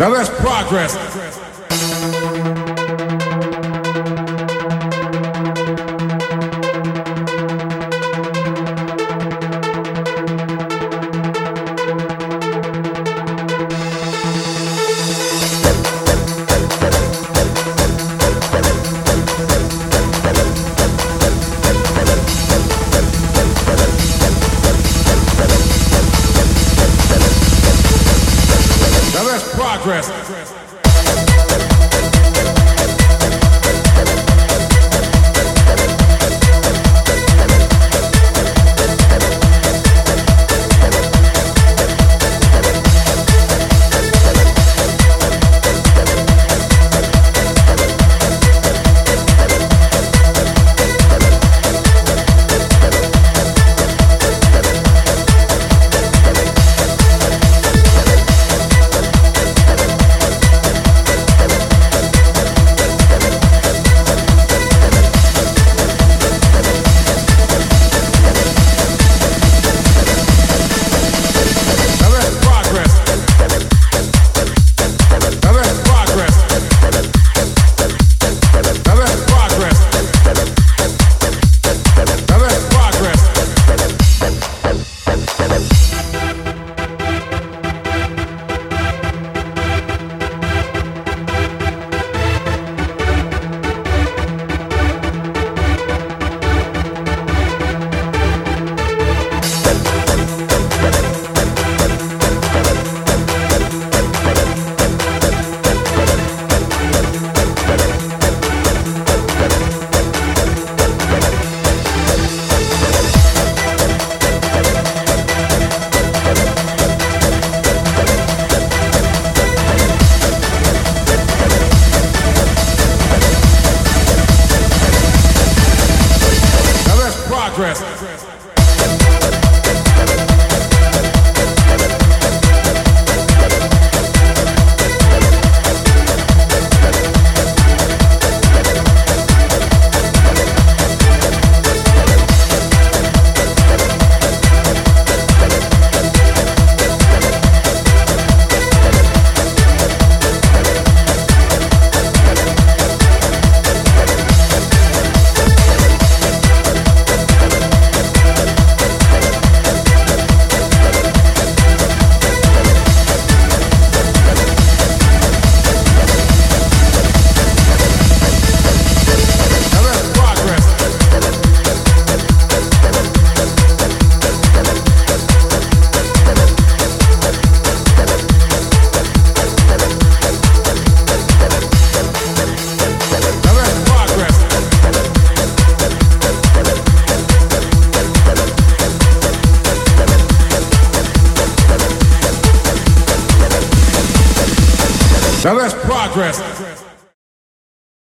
Now that's progress. Now progress. Progress. Now that's progress.